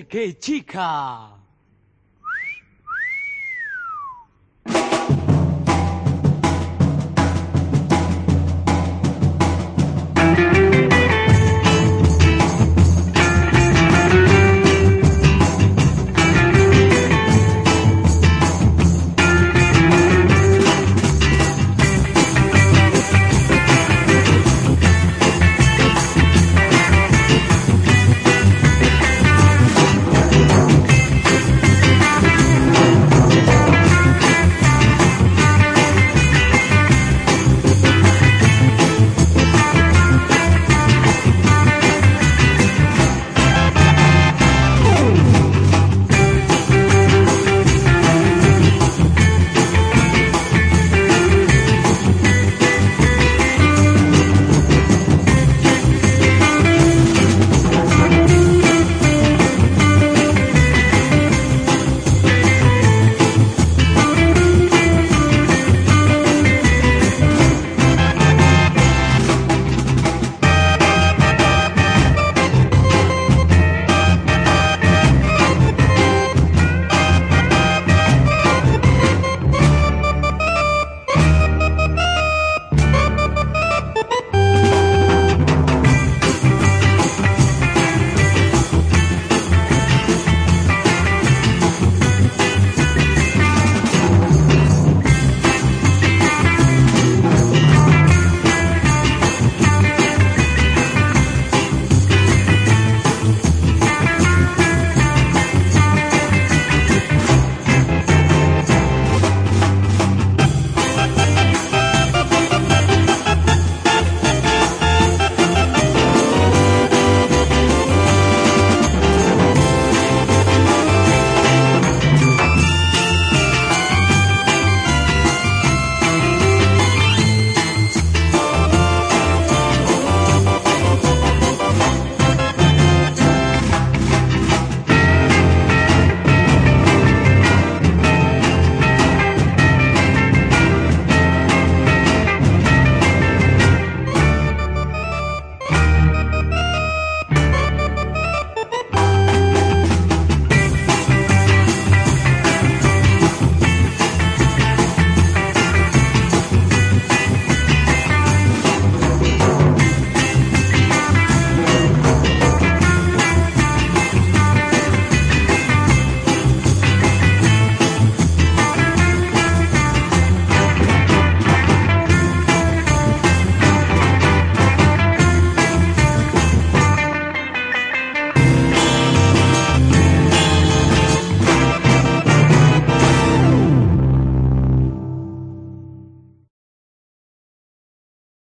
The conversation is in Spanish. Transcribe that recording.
¡Eh, qué chica!